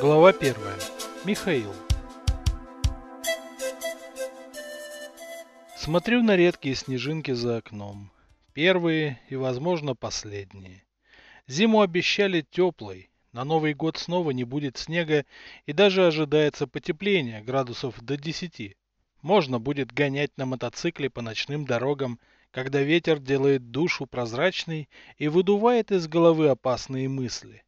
Глава первая. Михаил. Смотрю на редкие снежинки за окном. Первые и, возможно, последние. Зиму обещали теплой. На Новый год снова не будет снега и даже ожидается потепление градусов до 10. Можно будет гонять на мотоцикле по ночным дорогам, когда ветер делает душу прозрачной и выдувает из головы опасные мысли.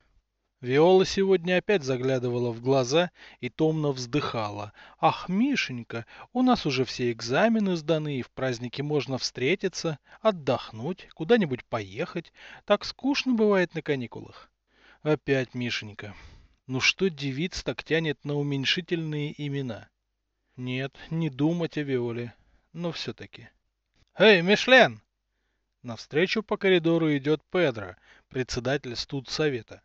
Виола сегодня опять заглядывала в глаза и томно вздыхала. «Ах, Мишенька, у нас уже все экзамены сданы, и в празднике можно встретиться, отдохнуть, куда-нибудь поехать. Так скучно бывает на каникулах». Опять Мишенька. Ну что девиц так тянет на уменьшительные имена? Нет, не думать о Виоле, но все-таки. «Эй, Мишлен!» Навстречу по коридору идет Педро, председатель студсовета.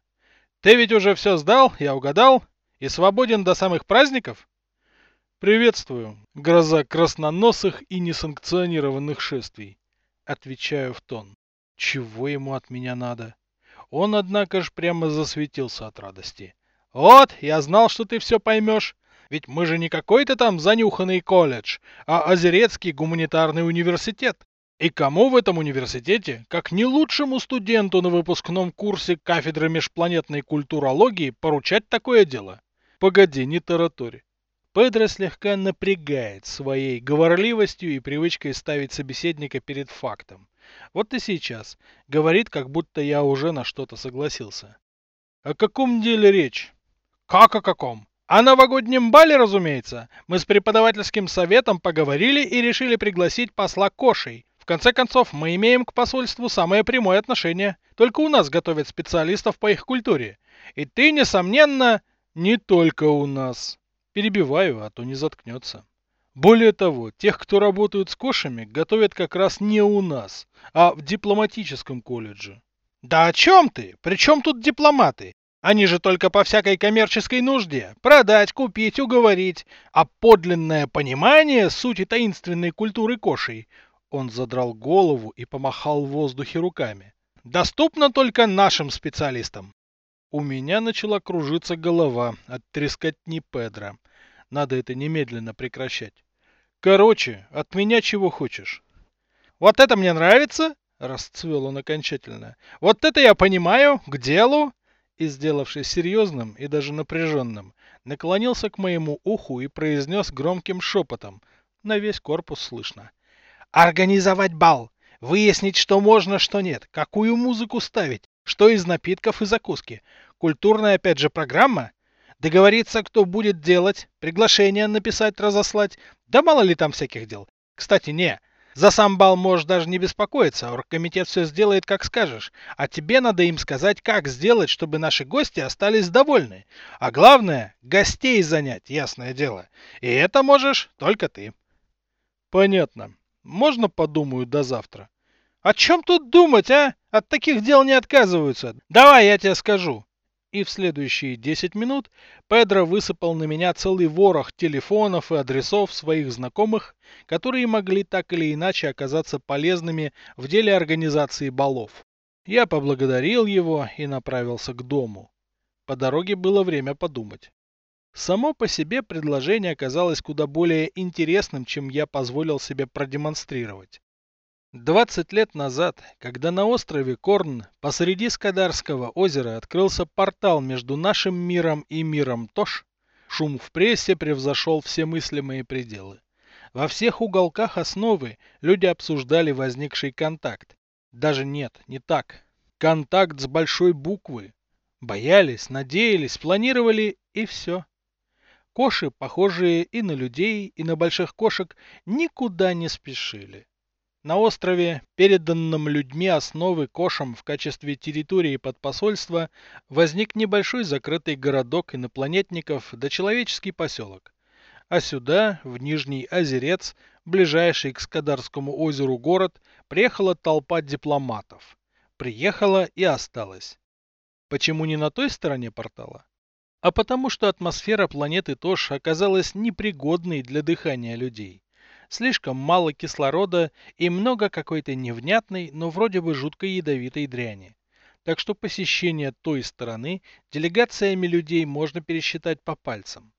Ты ведь уже все сдал, я угадал, и свободен до самых праздников? Приветствую, гроза красноносых и несанкционированных шествий. Отвечаю в тон. Чего ему от меня надо? Он, однако ж, прямо засветился от радости. Вот, я знал, что ты все поймешь. Ведь мы же не какой-то там занюханный колледж, а Озерецкий гуманитарный университет. И кому в этом университете, как не лучшему студенту на выпускном курсе кафедры межпланетной культурологии, поручать такое дело? Погоди, не таратори. Педро слегка напрягает своей говорливостью и привычкой ставить собеседника перед фактом. Вот и сейчас. Говорит, как будто я уже на что-то согласился. О каком деле речь? Как о каком? О новогоднем бале, разумеется. Мы с преподавательским советом поговорили и решили пригласить посла Кошей конце концов, мы имеем к посольству самое прямое отношение. Только у нас готовят специалистов по их культуре. И ты, несомненно, не только у нас. Перебиваю, а то не заткнется. Более того, тех, кто работают с кошами, готовят как раз не у нас, а в дипломатическом колледже. Да о чем ты? Причем тут дипломаты? Они же только по всякой коммерческой нужде. Продать, купить, уговорить. А подлинное понимание сути таинственной культуры кошей он задрал голову и помахал в воздухе руками. Доступно только нашим специалистам. У меня начала кружиться голова от трескотни Педра. Надо это немедленно прекращать. Короче, от меня чего хочешь. Вот это мне нравится, расцвел он окончательно. Вот это я понимаю, к делу. И, сделавшись серьезным и даже напряженным, наклонился к моему уху и произнес громким шепотом. На весь корпус слышно. Организовать бал. Выяснить, что можно, что нет. Какую музыку ставить. Что из напитков и закуски. Культурная, опять же, программа. Договориться, кто будет делать. Приглашение написать, разослать. Да мало ли там всяких дел. Кстати, не. За сам бал можешь даже не беспокоиться. Оргкомитет все сделает, как скажешь. А тебе надо им сказать, как сделать, чтобы наши гости остались довольны. А главное, гостей занять, ясное дело. И это можешь только ты. Понятно. Можно подумаю до завтра? О чем тут думать, а? От таких дел не отказываются. Давай, я тебе скажу. И в следующие 10 минут Педро высыпал на меня целый ворох телефонов и адресов своих знакомых, которые могли так или иначе оказаться полезными в деле организации балов. Я поблагодарил его и направился к дому. По дороге было время подумать. Само по себе предложение оказалось куда более интересным, чем я позволил себе продемонстрировать. 20 лет назад, когда на острове Корн посреди Скадарского озера открылся портал между нашим миром и миром Тош, шум в прессе превзошел все мыслимые пределы. Во всех уголках основы люди обсуждали возникший контакт. Даже нет, не так. Контакт с большой буквы. Боялись, надеялись, планировали и все. Коши, похожие и на людей, и на больших кошек, никуда не спешили. На острове, переданном людьми основы кошам в качестве территории под посольство, возник небольшой закрытый городок инопланетников да человеческий поселок. А сюда, в Нижний Озерец, ближайший к Скадарскому озеру город, приехала толпа дипломатов. Приехала и осталась. Почему не на той стороне портала? А потому что атмосфера планеты Тош оказалась непригодной для дыхания людей. Слишком мало кислорода и много какой-то невнятной, но вроде бы жутко ядовитой дряни. Так что посещение той стороны делегациями людей можно пересчитать по пальцам.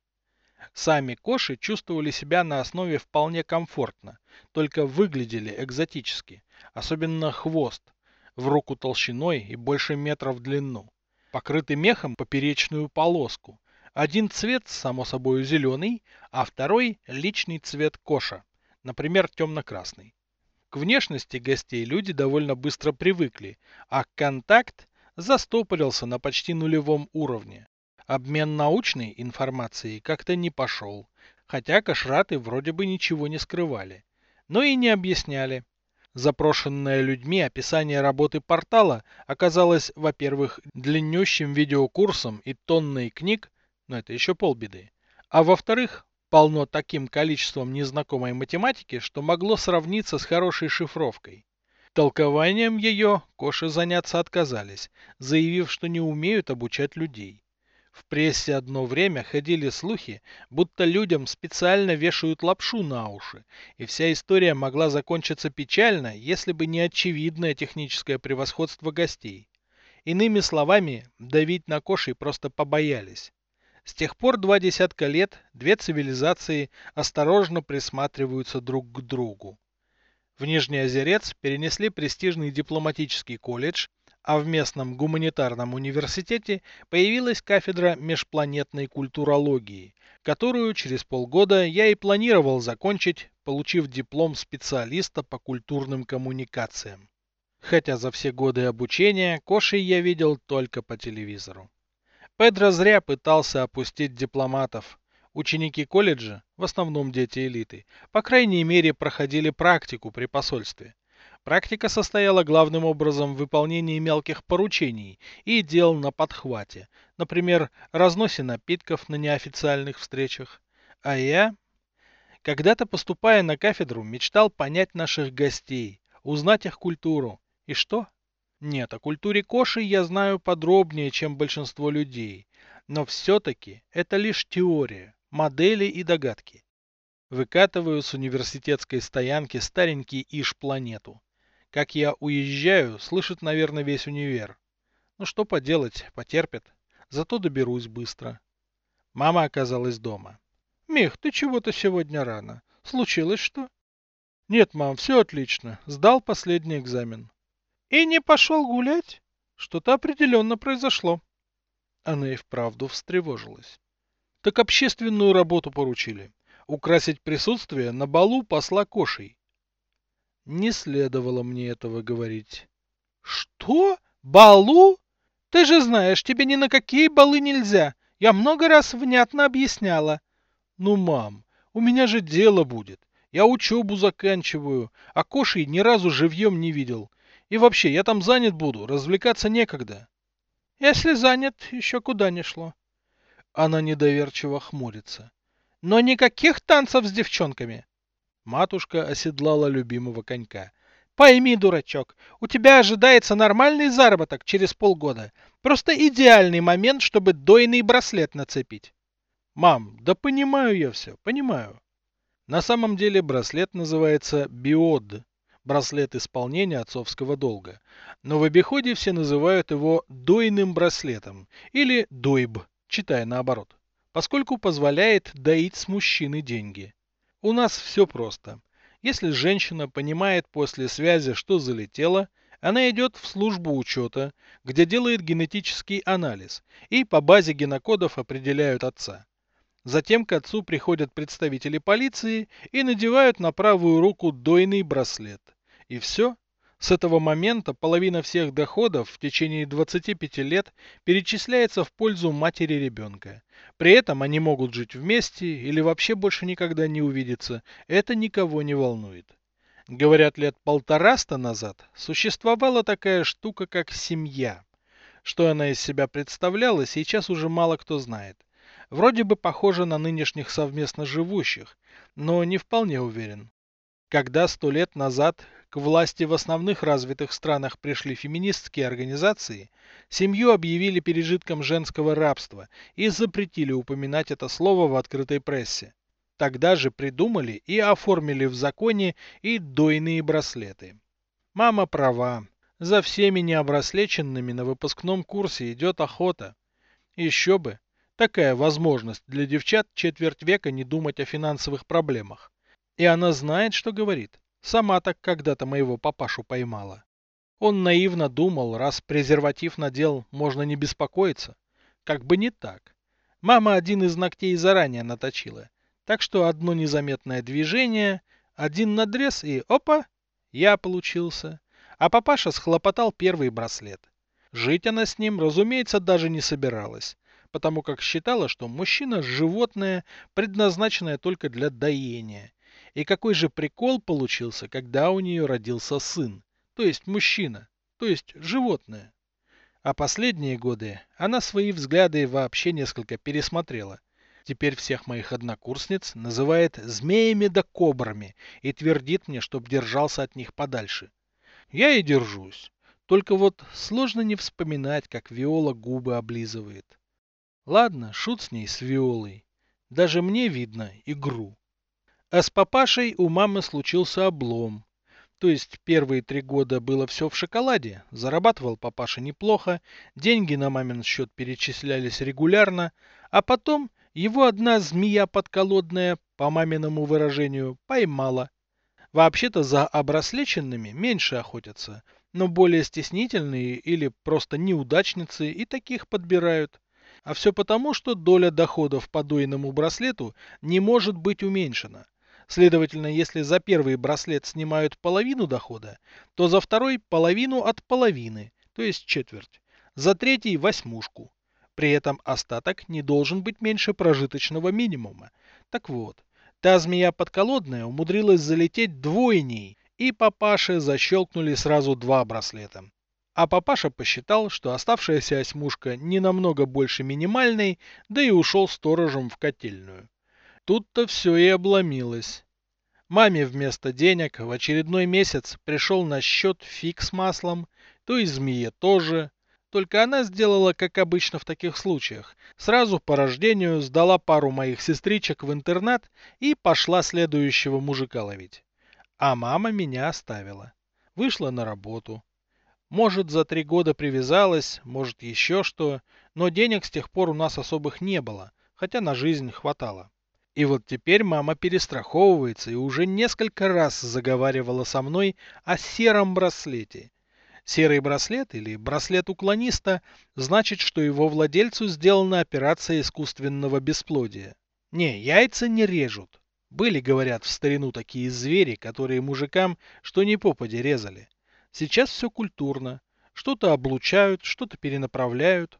Сами коши чувствовали себя на основе вполне комфортно, только выглядели экзотически, особенно хвост, в руку толщиной и больше метра в длину, покрытый мехом поперечную полоску. Один цвет, само собой, зеленый, а второй – личный цвет коша, например, темно-красный. К внешности гостей люди довольно быстро привыкли, а контакт застопорился на почти нулевом уровне. Обмен научной информацией как-то не пошел, хотя кашраты вроде бы ничего не скрывали, но и не объясняли. Запрошенное людьми описание работы портала оказалось, во-первых, длиннющим видеокурсом и тонной книг, но это еще полбеды, а во-вторых, полно таким количеством незнакомой математики, что могло сравниться с хорошей шифровкой. Толкованием ее Коши заняться отказались, заявив, что не умеют обучать людей. В прессе одно время ходили слухи, будто людям специально вешают лапшу на уши, и вся история могла закончиться печально, если бы не очевидное техническое превосходство гостей. Иными словами, давить на Кошей просто побоялись. С тех пор два десятка лет две цивилизации осторожно присматриваются друг к другу. В Нижний Озерец перенесли престижный дипломатический колледж, а в местном гуманитарном университете появилась кафедра межпланетной культурологии, которую через полгода я и планировал закончить, получив диплом специалиста по культурным коммуникациям. Хотя за все годы обучения Кошей я видел только по телевизору. Педро зря пытался опустить дипломатов. Ученики колледжа, в основном дети элиты, по крайней мере проходили практику при посольстве. Практика состояла главным образом в выполнении мелких поручений и дел на подхвате, например, разносе напитков на неофициальных встречах. А я, когда-то поступая на кафедру, мечтал понять наших гостей, узнать их культуру. И что? Нет, о культуре Коши я знаю подробнее, чем большинство людей. Но все-таки это лишь теория, модели и догадки. Выкатываю с университетской стоянки старенький Иш-планету. Как я уезжаю, слышит, наверное, весь универ. Ну что поделать, потерпит. Зато доберусь быстро. Мама оказалась дома. Мих, ты чего-то сегодня рано. Случилось что? Нет, мам, все отлично. Сдал последний экзамен. И не пошел гулять? Что-то определенно произошло. Она и вправду встревожилась. Так общественную работу поручили. Украсить присутствие на балу посла Кошей. Не следовало мне этого говорить. Что? Балу? Ты же знаешь, тебе ни на какие балы нельзя. Я много раз внятно объясняла. Ну, мам, у меня же дело будет. Я учебу заканчиваю, а Кошей ни разу живьем не видел. И вообще, я там занят буду, развлекаться некогда. Если занят, еще куда не шло. Она недоверчиво хмурится. Но никаких танцев с девчонками. Матушка оседлала любимого конька. Пойми, дурачок, у тебя ожидается нормальный заработок через полгода. Просто идеальный момент, чтобы дойный браслет нацепить. Мам, да понимаю я все, понимаю. На самом деле браслет называется биод браслет исполнения отцовского долга. Но в обиходе все называют его дойным браслетом или дойб, читая наоборот, поскольку позволяет доить с мужчины деньги. У нас все просто. Если женщина понимает после связи, что залетело, она идет в службу учета, где делает генетический анализ, и по базе генокодов определяют отца. Затем к отцу приходят представители полиции и надевают на правую руку дойный браслет. И все. С этого момента половина всех доходов в течение 25 лет перечисляется в пользу матери ребенка. При этом они могут жить вместе или вообще больше никогда не увидеться. Это никого не волнует. Говорят, лет полтораста назад существовала такая штука, как семья. Что она из себя представляла, сейчас уже мало кто знает. Вроде бы похоже на нынешних совместно живущих, но не вполне уверен. Когда сто лет назад к власти в основных развитых странах пришли феминистские организации, семью объявили пережитком женского рабства и запретили упоминать это слово в открытой прессе. Тогда же придумали и оформили в законе и дойные браслеты. Мама права. За всеми необраслеченными на выпускном курсе идет охота. Еще бы. Такая возможность для девчат четверть века не думать о финансовых проблемах. И она знает, что говорит. Сама так когда-то моего папашу поймала. Он наивно думал, раз презерватив надел, можно не беспокоиться. Как бы не так. Мама один из ногтей заранее наточила. Так что одно незаметное движение, один надрез и опа, я получился. А папаша схлопотал первый браслет. Жить она с ним, разумеется, даже не собиралась, потому как считала, что мужчина – животное, предназначенное только для доения. И какой же прикол получился, когда у нее родился сын, то есть мужчина, то есть животное. А последние годы она свои взгляды вообще несколько пересмотрела. Теперь всех моих однокурсниц называет змеями да кобрами и твердит мне, чтоб держался от них подальше. Я и держусь. Только вот сложно не вспоминать, как Виола губы облизывает. Ладно, шут с ней, с Виолой. Даже мне видно игру. А с папашей у мамы случился облом. То есть первые три года было все в шоколаде, зарабатывал папаша неплохо, деньги на мамин счет перечислялись регулярно, а потом его одна змея подколодная, по маминому выражению, поймала. Вообще-то за обраслеченными меньше охотятся, но более стеснительные или просто неудачницы и таких подбирают. А все потому, что доля доходов по дойному браслету не может быть уменьшена. Следовательно, если за первый браслет снимают половину дохода, то за второй половину от половины, то есть четверть. За третий восьмушку. При этом остаток не должен быть меньше прожиточного минимума. Так вот, та змея подколодная умудрилась залететь двойней, и папаше защелкнули сразу два браслета. А папаша посчитал, что оставшаяся осьмушка не намного больше минимальной, да и ушел сторожем в котельную. Тут-то все и обломилось. Маме вместо денег в очередной месяц пришел на счет фиг с маслом, то и змее тоже. Только она сделала, как обычно в таких случаях. Сразу по рождению сдала пару моих сестричек в интернат и пошла следующего мужика ловить. А мама меня оставила. Вышла на работу. Может, за три года привязалась, может, еще что, но денег с тех пор у нас особых не было, хотя на жизнь хватало. И вот теперь мама перестраховывается и уже несколько раз заговаривала со мной о сером браслете. Серый браслет или браслет уклониста значит, что его владельцу сделана операция искусственного бесплодия. Не, яйца не режут. Были, говорят, в старину такие звери, которые мужикам что ни попади резали. Сейчас все культурно. Что-то облучают, что-то перенаправляют.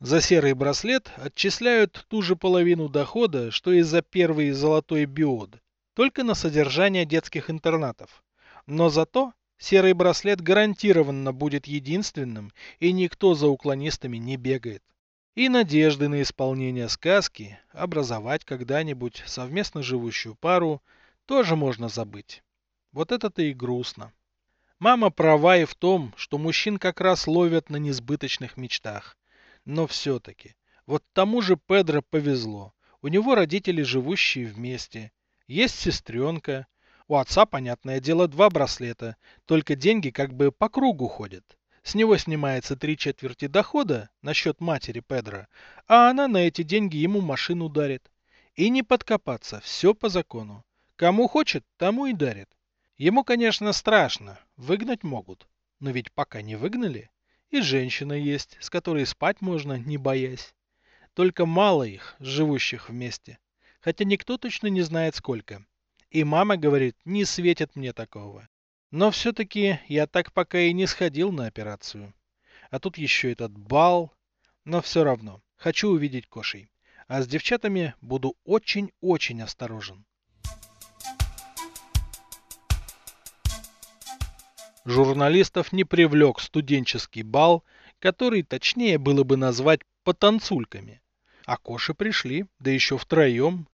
За серый браслет отчисляют ту же половину дохода, что и за первый золотой биод, только на содержание детских интернатов. Но зато серый браслет гарантированно будет единственным, и никто за уклонистами не бегает. И надежды на исполнение сказки, образовать когда-нибудь совместно живущую пару, тоже можно забыть. Вот это-то и грустно. Мама права и в том, что мужчин как раз ловят на несбыточных мечтах. Но все-таки, вот тому же Педро повезло. У него родители, живущие вместе. Есть сестренка. У отца, понятное дело, два браслета. Только деньги как бы по кругу ходят. С него снимается три четверти дохода на счет матери Педро, а она на эти деньги ему машину дарит. И не подкопаться, все по закону. Кому хочет, тому и дарит. Ему, конечно, страшно, выгнать могут. Но ведь пока не выгнали. И женщина есть, с которой спать можно, не боясь. Только мало их, живущих вместе. Хотя никто точно не знает сколько. И мама говорит, не светит мне такого. Но все-таки я так пока и не сходил на операцию. А тут еще этот бал. Но все равно, хочу увидеть Кошей. А с девчатами буду очень-очень осторожен. Журналистов не привлек студенческий бал, который точнее было бы назвать потанцульками. А Коши пришли, да еще втроем.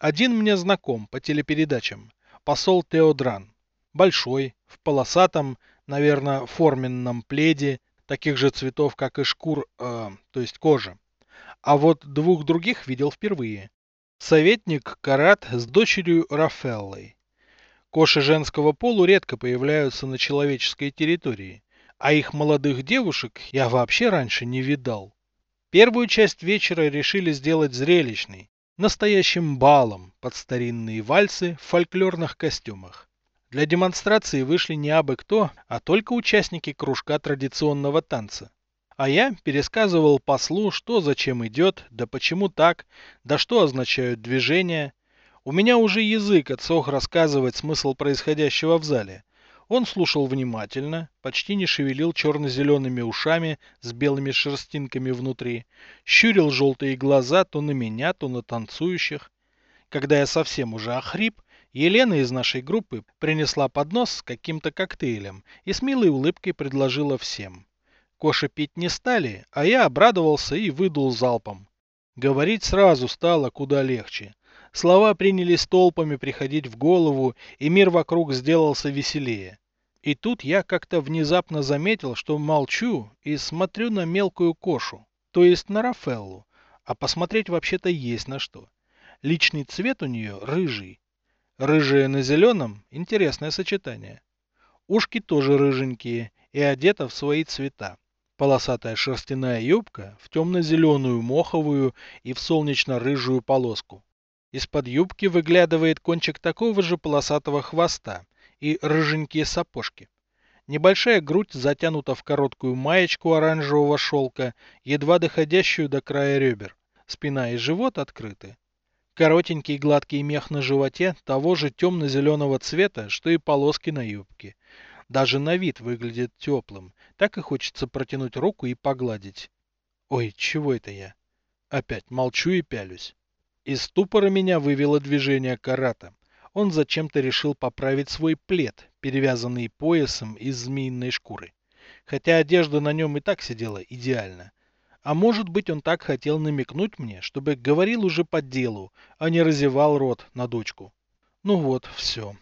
Один мне знаком по телепередачам, посол Теодран. Большой, в полосатом, наверное, форменном пледе, таких же цветов, как и шкур, э, то есть кожа. А вот двух других видел впервые. Советник Карат с дочерью Рафеллой. Коши женского полу редко появляются на человеческой территории. а их молодых девушек я вообще раньше не видал. Первую часть вечера решили сделать зрелищной, настоящим балом под старинные вальсы в фольклорных костюмах. Для демонстрации вышли не абы кто, а только участники кружка традиционного танца. А я пересказывал послу, что зачем идет, да почему так, да что означают движения. У меня уже язык отсох рассказывать смысл происходящего в зале. Он слушал внимательно, почти не шевелил черно-зелеными ушами с белыми шерстинками внутри, щурил желтые глаза то на меня, то на танцующих. Когда я совсем уже охрип, Елена из нашей группы принесла поднос с каким-то коктейлем и с милой улыбкой предложила всем. Коша пить не стали, а я обрадовался и выдул залпом. Говорить сразу стало куда легче. Слова принялись толпами приходить в голову, и мир вокруг сделался веселее. И тут я как-то внезапно заметил, что молчу и смотрю на мелкую кошу, то есть на Рафеллу, а посмотреть вообще-то есть на что. Личный цвет у нее рыжий. Рыжая на зеленом – интересное сочетание. Ушки тоже рыженькие и одета в свои цвета. Полосатая шерстяная юбка в темно-зеленую моховую и в солнечно-рыжую полоску. Из-под юбки выглядывает кончик такого же полосатого хвоста и рыженькие сапожки. Небольшая грудь затянута в короткую маечку оранжевого шелка, едва доходящую до края ребер. Спина и живот открыты. Коротенький гладкий мех на животе того же темно-зеленого цвета, что и полоски на юбке. Даже на вид выглядит теплым. Так и хочется протянуть руку и погладить. Ой, чего это я? Опять молчу и пялюсь. Из ступора меня вывело движение карата. Он зачем-то решил поправить свой плед, перевязанный поясом из змеиной шкуры. Хотя одежда на нем и так сидела идеально. А может быть он так хотел намекнуть мне, чтобы говорил уже по делу, а не разевал рот на дочку. Ну вот, все.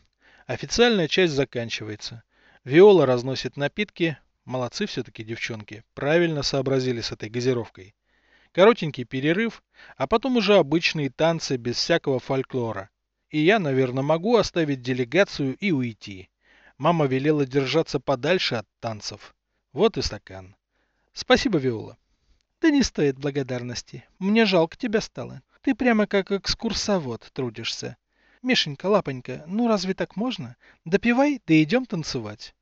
Официальная часть заканчивается. Виола разносит напитки. Молодцы все-таки девчонки. Правильно сообразили с этой газировкой коротенький перерыв, а потом уже обычные танцы без всякого фольклора. И я, наверное, могу оставить делегацию и уйти. Мама велела держаться подальше от танцев. Вот и стакан. Спасибо, Виола. Да не стоит благодарности. Мне жалко тебя стало. Ты прямо как экскурсовод трудишься. Мишенька, лапонька, ну разве так можно? Допивай, да идем танцевать.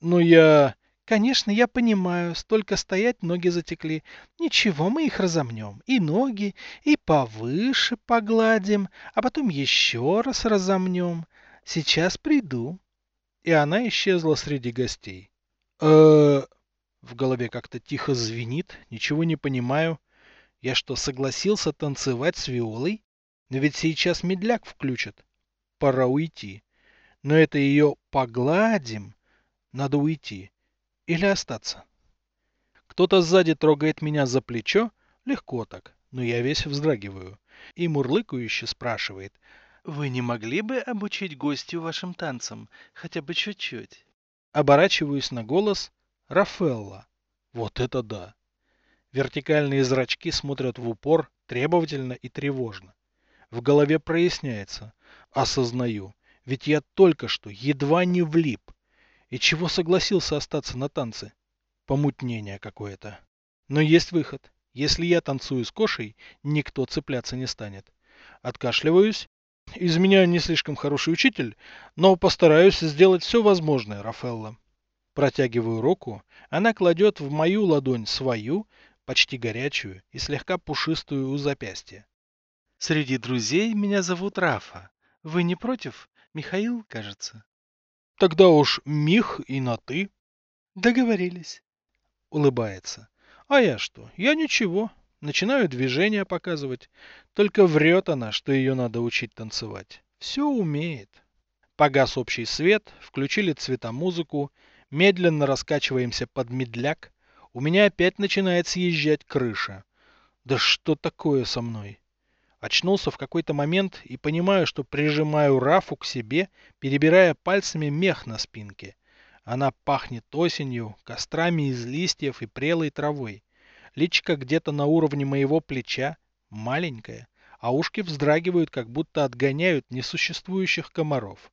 Ну я... Конечно, я понимаю, столько стоять ноги затекли. Ничего, мы их разомнем. И ноги, и повыше погладим, а потом еще раз разомнем. Сейчас приду. И она исчезла среди гостей. э В голове как-то тихо звенит, ничего не понимаю. Я что, согласился танцевать с Виолой? Но ведь сейчас медляк включат. Пора уйти. Но это ее погладим. Надо уйти. Или остаться? Кто-то сзади трогает меня за плечо, легко так, но я весь вздрагиваю. И мурлыкающе спрашивает, «Вы не могли бы обучить гостю вашим танцам, хотя бы чуть-чуть?» Оборачиваюсь на голос Рафелла. Вот это да! Вертикальные зрачки смотрят в упор, требовательно и тревожно. В голове проясняется. Осознаю. Ведь я только что едва не влип. И чего согласился остаться на танцы? Помутнение какое-то. Но есть выход. Если я танцую с Кошей, никто цепляться не станет. Откашливаюсь. Из меня не слишком хороший учитель, но постараюсь сделать все возможное, Рафелла. Протягиваю руку, она кладет в мою ладонь свою, почти горячую и слегка пушистую у запястья. Среди друзей меня зовут Рафа. Вы не против? Михаил, кажется. Тогда уж Мих и на «ты». Договорились. Улыбается. А я что? Я ничего. Начинаю движение показывать. Только врет она, что ее надо учить танцевать. Все умеет. Погас общий свет, включили цветомузыку, медленно раскачиваемся под медляк. У меня опять начинает съезжать крыша. Да что такое со мной? Очнулся в какой-то момент и понимаю, что прижимаю Рафу к себе, перебирая пальцами мех на спинке. Она пахнет осенью, кострами из листьев и прелой травой. Личка где-то на уровне моего плеча, маленькая, а ушки вздрагивают, как будто отгоняют несуществующих комаров.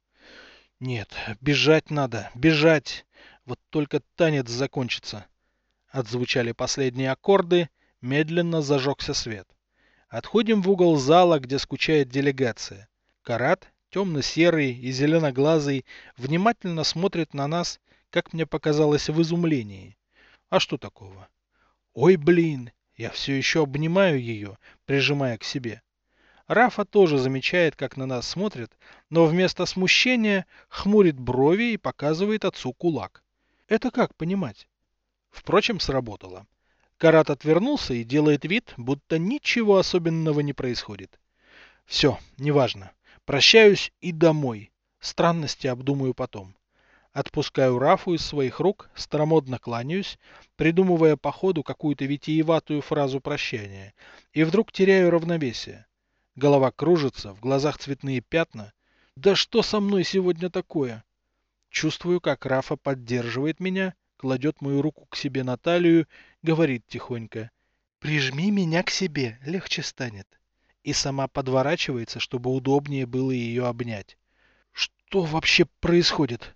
Нет, бежать надо, бежать. Вот только танец закончится. Отзвучали последние аккорды, медленно зажегся свет. Отходим в угол зала, где скучает делегация. Карат, темно-серый и зеленоглазый, внимательно смотрит на нас, как мне показалось, в изумлении. А что такого? Ой, блин, я все еще обнимаю ее, прижимая к себе. Рафа тоже замечает, как на нас смотрит, но вместо смущения хмурит брови и показывает отцу кулак. Это как понимать? Впрочем, сработало. Карат отвернулся и делает вид, будто ничего особенного не происходит. Все, неважно. Прощаюсь и домой. Странности обдумаю потом. Отпускаю Рафу из своих рук, старомодно кланяюсь, придумывая по ходу какую-то витиеватую фразу прощания, и вдруг теряю равновесие. Голова кружится, в глазах цветные пятна. Да что со мной сегодня такое? Чувствую, как Рафа поддерживает меня, кладет мою руку к себе на талию, говорит тихонько. «Прижми меня к себе, легче станет». И сама подворачивается, чтобы удобнее было ее обнять. Что вообще происходит?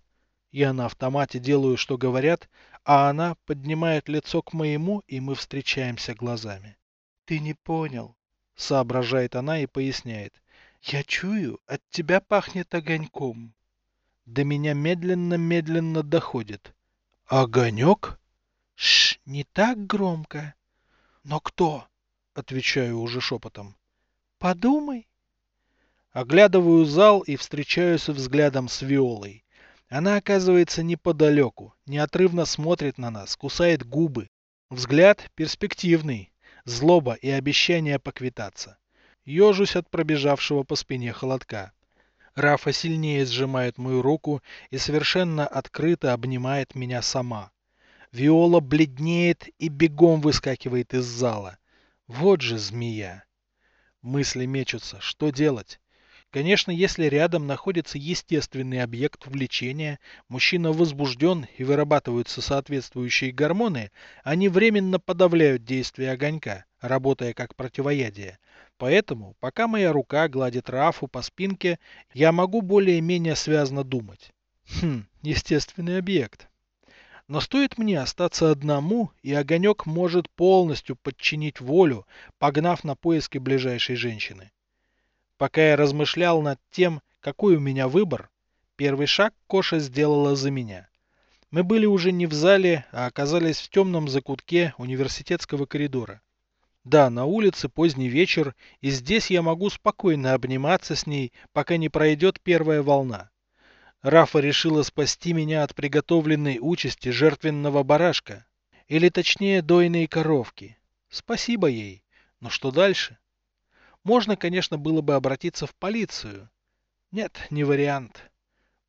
Я на автомате делаю, что говорят, а она поднимает лицо к моему, и мы встречаемся глазами. «Ты не понял», — соображает она и поясняет. «Я чую, от тебя пахнет огоньком». До меня медленно-медленно доходит. Огонек? Шш, не так громко. Но кто? Отвечаю уже шепотом. Подумай. Оглядываю зал и встречаюсь взглядом с Виолой. Она оказывается неподалеку, неотрывно смотрит на нас, кусает губы. Взгляд перспективный, злоба и обещание поквитаться. Ежусь от пробежавшего по спине холодка. Рафа сильнее сжимает мою руку и совершенно открыто обнимает меня сама. Виола бледнеет и бегом выскакивает из зала. Вот же змея. Мысли мечутся. Что делать? Конечно, если рядом находится естественный объект влечения, мужчина возбужден и вырабатываются соответствующие гормоны, они временно подавляют действие огонька, работая как противоядие. Поэтому, пока моя рука гладит Рафу по спинке, я могу более-менее связно думать. Хм, естественный объект. Но стоит мне остаться одному, и огонек может полностью подчинить волю, погнав на поиски ближайшей женщины. Пока я размышлял над тем, какой у меня выбор, первый шаг Коша сделала за меня. Мы были уже не в зале, а оказались в темном закутке университетского коридора. Да, на улице поздний вечер, и здесь я могу спокойно обниматься с ней, пока не пройдет первая волна. Рафа решила спасти меня от приготовленной участи жертвенного барашка. Или точнее, дойной коровки. Спасибо ей. Но что дальше? Можно, конечно, было бы обратиться в полицию. Нет, не вариант.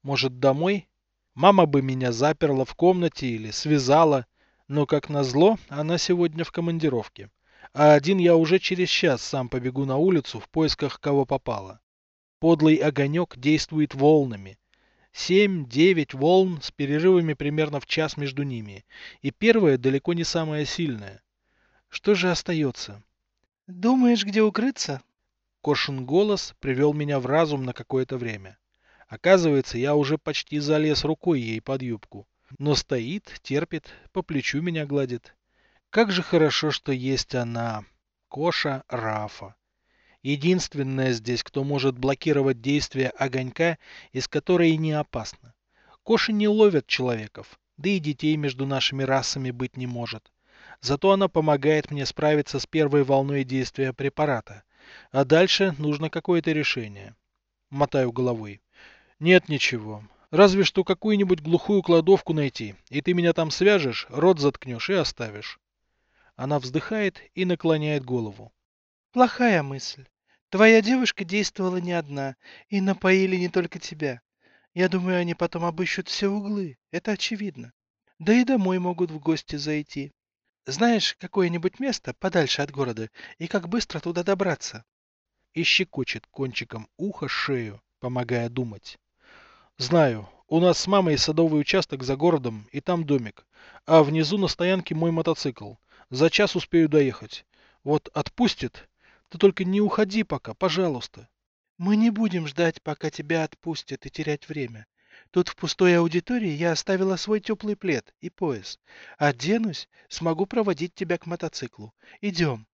Может, домой? Мама бы меня заперла в комнате или связала, но, как назло, она сегодня в командировке а один я уже через час сам побегу на улицу в поисках кого попало. Подлый огонек действует волнами. Семь-девять волн с перерывами примерно в час между ними, и первая далеко не самая сильная. Что же остается? «Думаешь, где укрыться?» Кошин голос привел меня в разум на какое-то время. Оказывается, я уже почти залез рукой ей под юбку. Но стоит, терпит, по плечу меня гладит. Как же хорошо, что есть она, Коша Рафа. Единственная здесь, кто может блокировать действие огонька, из которой не опасно. Коши не ловят человеков, да и детей между нашими расами быть не может. Зато она помогает мне справиться с первой волной действия препарата. А дальше нужно какое-то решение. Мотаю головой. Нет ничего. Разве что какую-нибудь глухую кладовку найти, и ты меня там свяжешь, рот заткнешь и оставишь. Она вздыхает и наклоняет голову. Плохая мысль. Твоя девушка действовала не одна, и напоили не только тебя. Я думаю, они потом обыщут все углы. Это очевидно. Да и домой могут в гости зайти. Знаешь какое-нибудь место подальше от города, и как быстро туда добраться? И щекочет кончиком уха шею, помогая думать. Знаю, у нас с мамой садовый участок за городом, и там домик. А внизу на стоянке мой мотоцикл. За час успею доехать. Вот отпустит. Ты только не уходи пока, пожалуйста. Мы не будем ждать, пока тебя отпустят и терять время. Тут в пустой аудитории я оставила свой теплый плед и пояс. Оденусь, смогу проводить тебя к мотоциклу. Идем.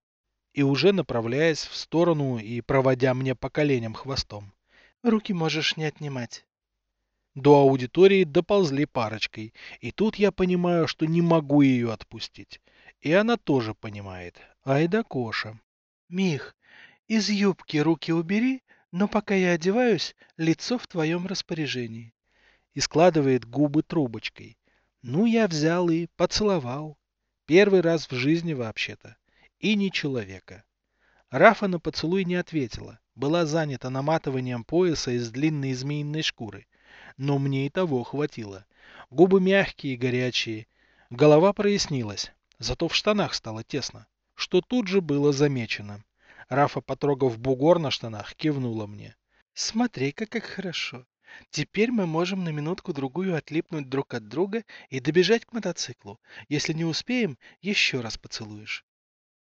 И уже направляясь в сторону и проводя мне по коленям хвостом. Руки можешь не отнимать. До аудитории доползли парочкой, и тут я понимаю, что не могу ее отпустить. И она тоже понимает. Айда Коша. Мих, из юбки руки убери, но пока я одеваюсь, лицо в твоем распоряжении. И складывает губы трубочкой. Ну, я взял и поцеловал. Первый раз в жизни вообще-то. И не человека. Рафа на поцелуй не ответила. Была занята наматыванием пояса из длинной змеиной шкуры но мне и того хватило. Губы мягкие и горячие. Голова прояснилась, зато в штанах стало тесно, что тут же было замечено. Рафа, потрогав бугор на штанах, кивнула мне. Смотри-ка, как хорошо. Теперь мы можем на минутку-другую отлипнуть друг от друга и добежать к мотоциклу. Если не успеем, еще раз поцелуешь.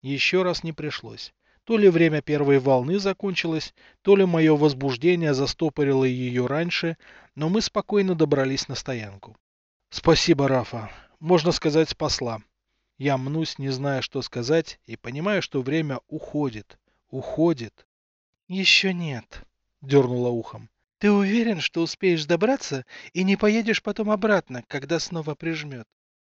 Еще раз не пришлось. То ли время первой волны закончилось, то ли мое возбуждение застопорило ее раньше, но мы спокойно добрались на стоянку. Спасибо, Рафа. Можно сказать, спасла. Я мнусь, не зная, что сказать, и понимаю, что время уходит. Уходит. Еще нет, дернула ухом. Ты уверен, что успеешь добраться и не поедешь потом обратно, когда снова прижмет?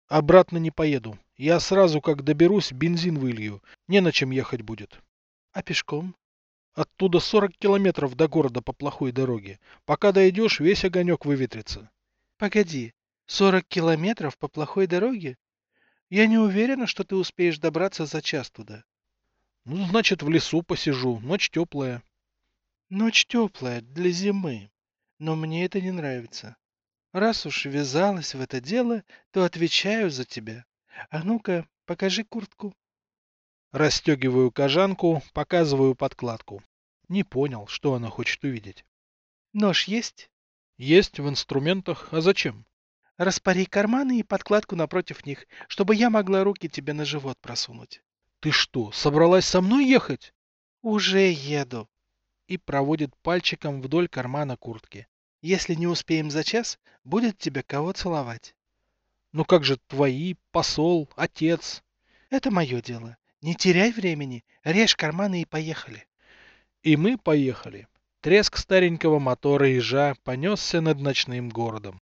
Обратно не поеду. Я сразу, как доберусь, бензин вылью. Не на чем ехать будет. А пешком? Оттуда 40 километров до города по плохой дороге. Пока дойдешь, весь огонек выветрится. Погоди, 40 километров по плохой дороге? Я не уверена, что ты успеешь добраться за час туда. Ну, значит, в лесу посижу. Ночь теплая. Ночь теплая, для зимы. Но мне это не нравится. Раз уж ввязалась в это дело, то отвечаю за тебя. А ну-ка, покажи куртку. Расстегиваю кожанку, показываю подкладку. Не понял, что она хочет увидеть. Нож есть? Есть в инструментах. А зачем? Распори карманы и подкладку напротив них, чтобы я могла руки тебе на живот просунуть. Ты что, собралась со мной ехать? Уже еду. И проводит пальчиком вдоль кармана куртки. Если не успеем за час, будет тебе кого целовать. Ну как же твои, посол, отец? Это мое дело. Не теряй времени, режь карманы и поехали. И мы поехали. Треск старенького мотора ежа понесся над ночным городом.